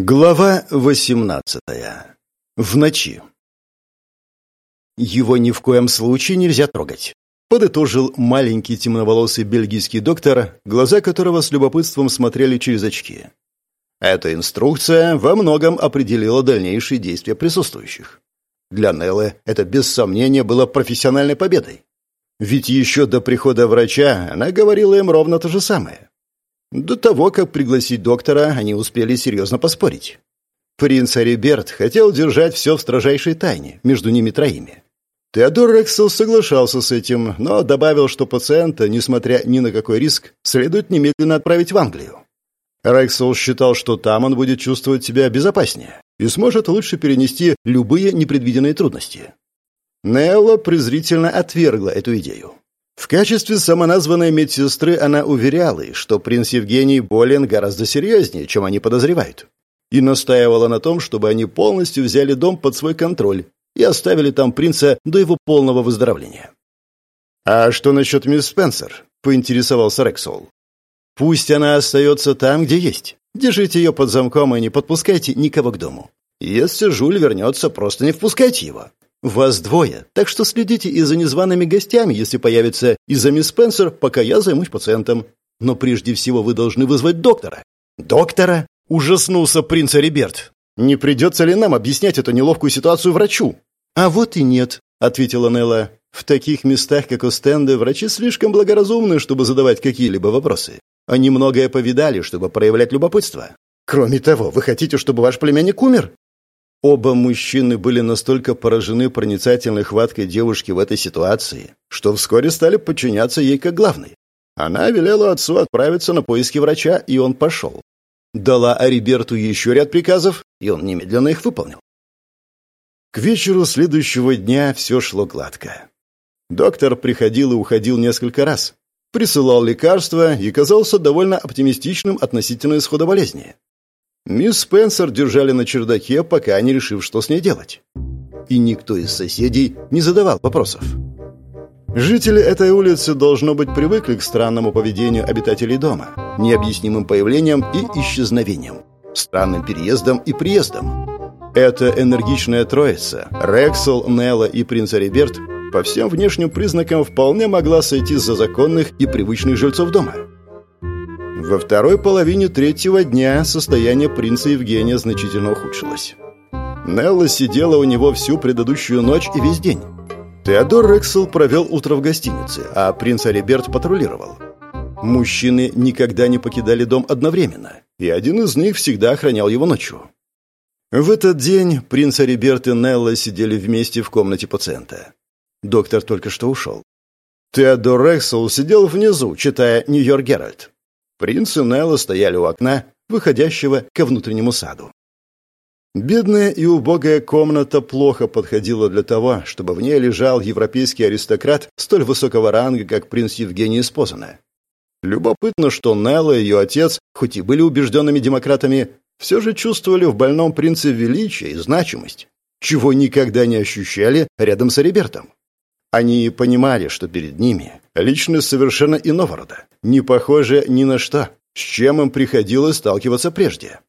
Глава 18. В ночи. Его ни в коем случае нельзя трогать, подытожил маленький темноволосый бельгийский доктор, глаза которого с любопытством смотрели через очки. Эта инструкция во многом определила дальнейшие действия присутствующих. Для Неллы это без сомнения было профессиональной победой. Ведь еще до прихода врача она говорила им ровно то же самое. До того, как пригласить доктора, они успели серьезно поспорить. Принц Ариберт хотел держать все в строжайшей тайне между ними троими. Теодор Рексел соглашался с этим, но добавил, что пациента, несмотря ни на какой риск, следует немедленно отправить в Англию. Рексел считал, что там он будет чувствовать себя безопаснее и сможет лучше перенести любые непредвиденные трудности. Нелла презрительно отвергла эту идею. В качестве самоназванной медсестры она уверяла их, что принц Евгений болен гораздо серьезнее, чем они подозревают, и настаивала на том, чтобы они полностью взяли дом под свой контроль и оставили там принца до его полного выздоровления. «А что насчет мисс Спенсер?» — поинтересовался Рексол. «Пусть она остается там, где есть. Держите ее под замком и не подпускайте никого к дому. Если Жуль вернется, просто не впускайте его. Вас двое, так что следите и за незваными гостями, если появится, и за мисс Спенсер, пока я займусь пациентом. Но прежде всего вы должны вызвать доктора». «Доктора?» — ужаснулся принц Ариберт. «Не придется ли нам объяснять эту неловкую ситуацию врачу?» «А вот и нет», — ответила Нелла. «В таких местах, как Остенде, врачи слишком благоразумны, чтобы задавать какие-либо вопросы. Они многое повидали, чтобы проявлять любопытство. Кроме того, вы хотите, чтобы ваш племянник умер? Оба мужчины были настолько поражены проницательной хваткой девушки в этой ситуации, что вскоре стали подчиняться ей как главной. Она велела отцу отправиться на поиски врача, и он пошел. Дала Ариберту еще ряд приказов, и он немедленно их выполнил. К вечеру следующего дня все шло гладко. Доктор приходил и уходил несколько раз, присылал лекарства и казался довольно оптимистичным относительно исхода болезни. Мисс Спенсер держали на чердаке, пока не решив, что с ней делать. И никто из соседей не задавал вопросов. Жители этой улицы, должно быть, привыкли к странному поведению обитателей дома, необъяснимым появлениям и исчезновениям, странным переездам и приездам. Эта энергичная троица, Рексел, Нелла и принц Ариберт, по всем внешним признакам вполне могла сойти за законных и привычных жильцов дома. Во второй половине третьего дня состояние принца Евгения значительно ухудшилось. Нелла сидела у него всю предыдущую ночь и весь день. Теодор Рексел провел утро в гостинице, а принц Ариберт патрулировал. Мужчины никогда не покидали дом одновременно, и один из них всегда охранял его ночью. В этот день принц Ариберт и Нелла сидели вместе в комнате пациента. Доктор только что ушел. Теодор Рексел сидел внизу, читая «Нью-Йорк Геральт». Принц и Нелла стояли у окна, выходящего ко внутреннему саду. Бедная и убогая комната плохо подходила для того, чтобы в ней лежал европейский аристократ столь высокого ранга, как принц Евгений из. Любопытно, что Нелла и ее отец, хоть и были убежденными демократами, все же чувствовали в больном принце величие и значимость, чего никогда не ощущали рядом с Арибертом. Они понимали, что перед ними личность совершенно иного рода, не похожая ни на что, с чем им приходилось сталкиваться прежде.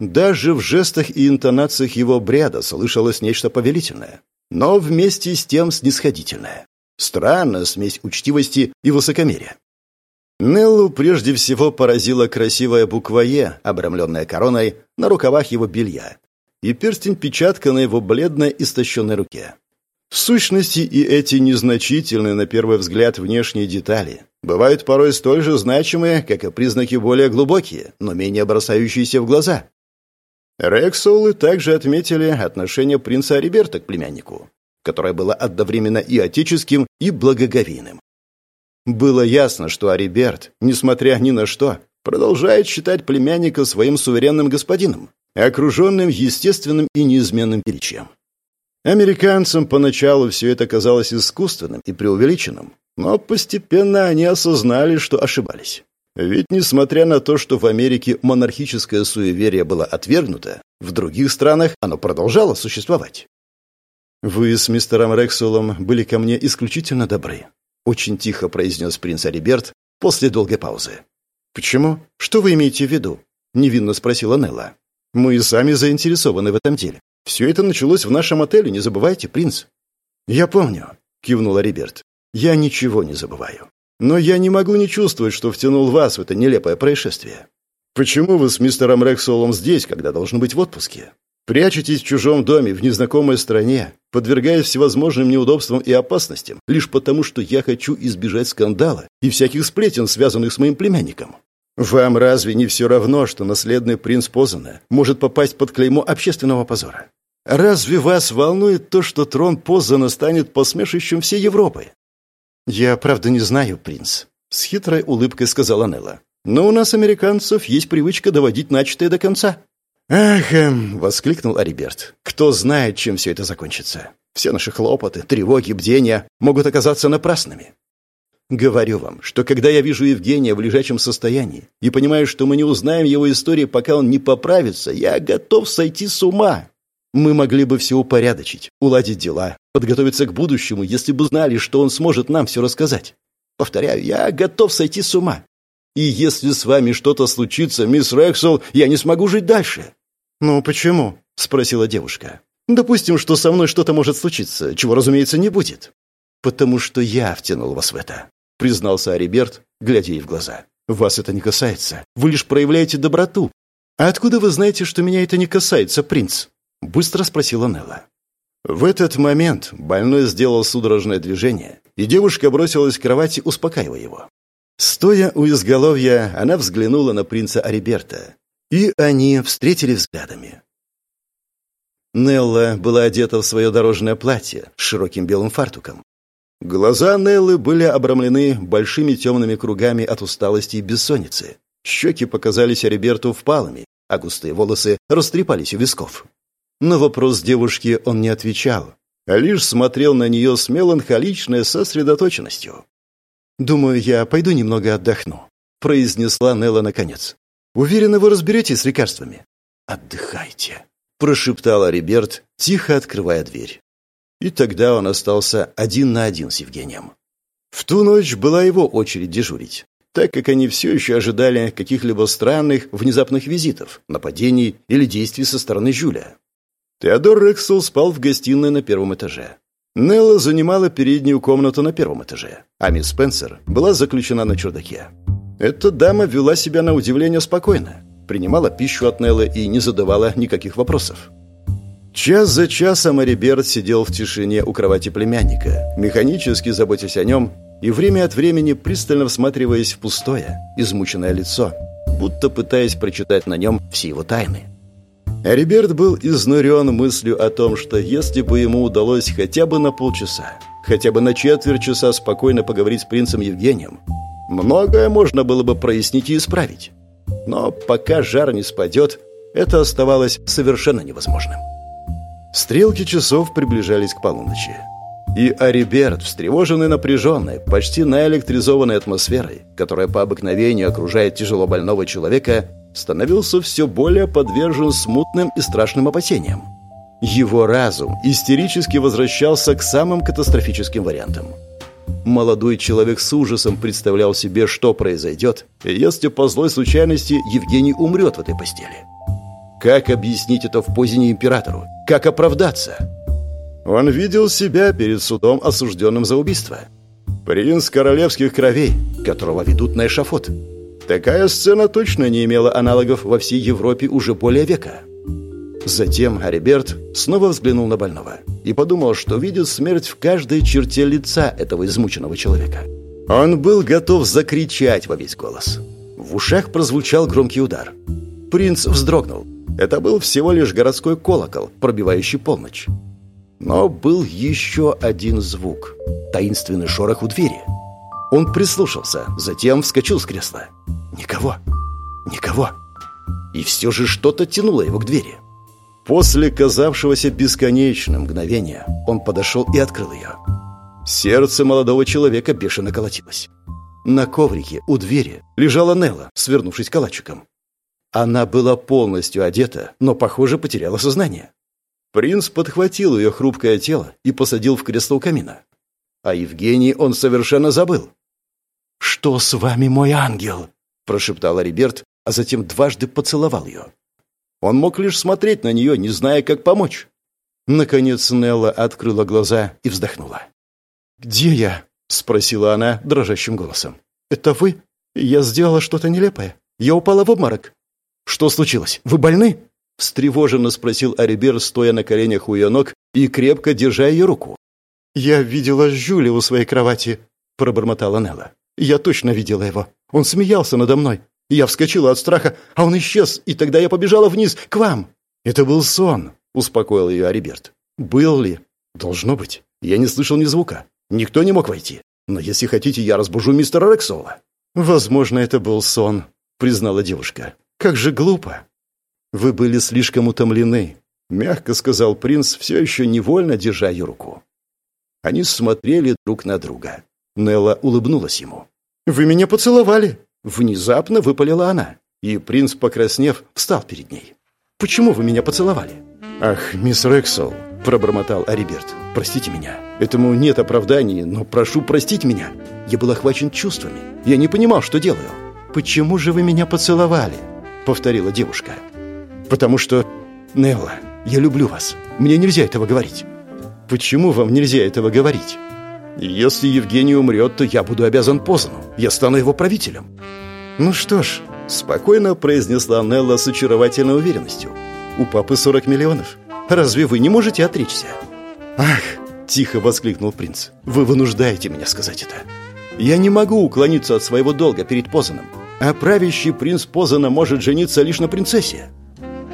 Даже в жестах и интонациях его бреда слышалось нечто повелительное, но вместе с тем снисходительное. Странная смесь учтивости и высокомерия. Неллу прежде всего поразила красивая буква «Е», обрамленная короной, на рукавах его белья, и перстень-печатка на его бледной истощенной руке. В сущности, и эти незначительные, на первый взгляд, внешние детали бывают порой столь же значимые, как и признаки более глубокие, но менее бросающиеся в глаза. Рексолы также отметили отношение принца Ариберта к племяннику, которое было одновременно и отеческим, и благоговейным. Было ясно, что Ариберт, несмотря ни на что, продолжает считать племянника своим суверенным господином, окруженным естественным и неизменным величием. Американцам поначалу все это казалось искусственным и преувеличенным, но постепенно они осознали, что ошибались. Ведь, несмотря на то, что в Америке монархическое суеверие было отвергнуто, в других странах оно продолжало существовать. «Вы с мистером Рексулом были ко мне исключительно добры», — очень тихо произнес принц Ариберт после долгой паузы. «Почему? Что вы имеете в виду?» — невинно спросила Нелла. Мы и сами заинтересованы в этом деле. Все это началось в нашем отеле, не забывайте, принц». «Я помню», — кивнула Риберт. «Я ничего не забываю. Но я не могу не чувствовать, что втянул вас в это нелепое происшествие. Почему вы с мистером Рексолом здесь, когда должны быть в отпуске? Прячетесь в чужом доме, в незнакомой стране, подвергаясь всевозможным неудобствам и опасностям, лишь потому, что я хочу избежать скандала и всяких сплетен, связанных с моим племянником. Вам разве не все равно, что наследный принц Позана может попасть под клеймо общественного позора? Разве вас волнует то, что трон Позана станет посмешищем всей Европы? Я, правда, не знаю, принц, с хитрой улыбкой сказала Нелла. Но у нас, американцев, есть привычка доводить начатое до конца. «Ах!» эм, — воскликнул Ариберт. «Кто знает, чем все это закончится? Все наши хлопоты, тревоги, бдения могут оказаться напрасными. Говорю вам, что когда я вижу Евгения в лежачем состоянии и понимаю, что мы не узнаем его истории, пока он не поправится, я готов сойти с ума. Мы могли бы все упорядочить, уладить дела, подготовиться к будущему, если бы знали, что он сможет нам все рассказать. Повторяю, я готов сойти с ума. И если с вами что-то случится, мисс Рексел, я не смогу жить дальше. «Ну, почему?» — спросила девушка. «Допустим, что со мной что-то может случиться, чего, разумеется, не будет». «Потому что я втянул вас в это», — признался Ариберт, глядя ей в глаза. «Вас это не касается. Вы лишь проявляете доброту. А откуда вы знаете, что меня это не касается, принц?» — быстро спросила Нелла. В этот момент больной сделал судорожное движение, и девушка бросилась к кровати, успокаивая его. Стоя у изголовья, она взглянула на принца Ариберта, и они встретили взглядами. Нелла была одета в свое дорожное платье с широким белым фартуком. Глаза Неллы были обрамлены большими темными кругами от усталости и бессонницы. Щеки показались Ариберту впалыми, а густые волосы растрепались у висков. На вопрос девушки он не отвечал, а лишь смотрел на нее с меланхоличной сосредоточенностью. «Думаю, я пойду немного отдохну», — произнесла Нелла наконец. Уверена, вы разберетесь с лекарствами?» «Отдыхайте», — прошептала Риберт, тихо открывая дверь. И тогда он остался один на один с Евгением. В ту ночь была его очередь дежурить, так как они все еще ожидали каких-либо странных, внезапных визитов, нападений или действий со стороны Жюля. Теодор Рексел спал в гостиной на первом этаже. Нелла занимала переднюю комнату на первом этаже, а мисс Спенсер была заключена на чердаке. Эта дама вела себя на удивление спокойно, принимала пищу от Неллы и не задавала никаких вопросов. Час за часом Ариберт сидел в тишине у кровати племянника, механически заботясь о нем и время от времени пристально всматриваясь в пустое, измученное лицо, будто пытаясь прочитать на нем все его тайны. Ариберт был изнурен мыслью о том, что если бы ему удалось хотя бы на полчаса, хотя бы на четверть часа спокойно поговорить с принцем Евгением, Многое можно было бы прояснить и исправить. Но пока жар не спадет, это оставалось совершенно невозможным. Стрелки часов приближались к полуночи. И Ариберт, встревоженный напряженной, почти наэлектризованной атмосферой, которая по обыкновению окружает тяжело больного человека, становился все более подвержен смутным и страшным опасениям. Его разум истерически возвращался к самым катастрофическим вариантам – Молодой человек с ужасом представлял себе, что произойдет, если по злой случайности Евгений умрет в этой постели. Как объяснить это в поздней императору? Как оправдаться? Он видел себя перед судом, осужденным за убийство. Принц королевских кровей, которого ведут на эшафот. Такая сцена точно не имела аналогов во всей Европе уже более века. Затем Ариберт снова взглянул на больного и подумал, что видит смерть в каждой черте лица этого измученного человека. Он был готов закричать во весь голос. В ушах прозвучал громкий удар. Принц вздрогнул. Это был всего лишь городской колокол, пробивающий полночь. Но был еще один звук. Таинственный шорох у двери. Он прислушался, затем вскочил с кресла. Никого. Никого. И все же что-то тянуло его к двери. После казавшегося бесконечным мгновения он подошел и открыл ее. Сердце молодого человека бешено колотилось. На коврике у двери лежала Нелла, свернувшись калачиком. Она была полностью одета, но, похоже, потеряла сознание. Принц подхватил ее хрупкое тело и посадил в кресло у камина. А Евгении он совершенно забыл. «Что с вами, мой ангел?» – прошептал Ариберт, а затем дважды поцеловал ее. Он мог лишь смотреть на нее, не зная, как помочь. Наконец Нелла открыла глаза и вздохнула. «Где я?» — спросила она дрожащим голосом. «Это вы? Я сделала что-то нелепое. Я упала в обморок». «Что случилось? Вы больны?» — встревоженно спросил Арибер, стоя на коленях у ее ног и крепко держа ее руку. «Я видела Жюля у своей кровати», — пробормотала Нелла. «Я точно видела его. Он смеялся надо мной. Я вскочила от страха, а он исчез, и тогда я побежала вниз, к вам». «Это был сон», — успокоил ее Ариберт. «Был ли?» «Должно быть. Я не слышал ни звука. Никто не мог войти. Но если хотите, я разбужу мистера Рексола». «Возможно, это был сон», — признала девушка. «Как же глупо». «Вы были слишком утомлены», — мягко сказал принц, все еще невольно держа ее руку. Они смотрели друг на друга. Нелла улыбнулась ему. «Вы меня поцеловали!» Внезапно выпалила она, и принц, покраснев, встал перед ней. «Почему вы меня поцеловали?» «Ах, мисс Рексол», — пробормотал Ариберт, — «простите меня. Этому нет оправданий, но прошу простить меня. Я был охвачен чувствами. Я не понимал, что делаю». «Почему же вы меня поцеловали?» — повторила девушка. «Потому что... Нелла, я люблю вас. Мне нельзя этого говорить». «Почему вам нельзя этого говорить?» «Если Евгений умрет, то я буду обязан Позану. Я стану его правителем». «Ну что ж», — спокойно произнесла Нелла с очаровательной уверенностью. У папы 40 миллионов. Разве вы не можете отречься?» «Ах!» – тихо воскликнул принц. «Вы вынуждаете меня сказать это. Я не могу уклониться от своего долга перед Позаном, а правящий принц Позана может жениться лишь на принцессе».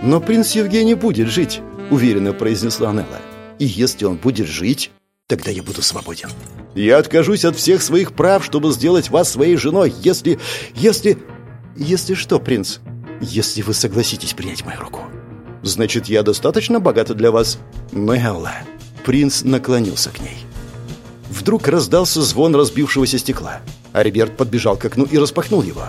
«Но принц Евгений будет жить», – уверенно произнесла Нелла. «И если он будет жить, тогда я буду свободен. Я откажусь от всех своих прав, чтобы сделать вас своей женой, если... если... Если что, принц? Если вы согласитесь принять мою руку». Значит, я достаточно богата для вас?» «Мелла». Принц наклонился к ней. Вдруг раздался звон разбившегося стекла. Ариберт подбежал к окну и распахнул его.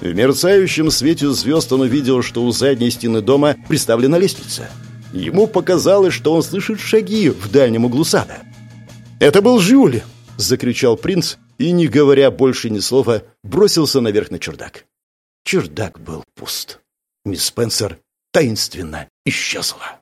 В мерцающем свете звезд он увидел, что у задней стены дома приставлена лестница. Ему показалось, что он слышит шаги в дальнем углу сада. «Это был Жюль!» — закричал принц и, не говоря больше ни слова, бросился наверх на чердак. Чердак был пуст. Мисс Спенсер таинственно исчезла.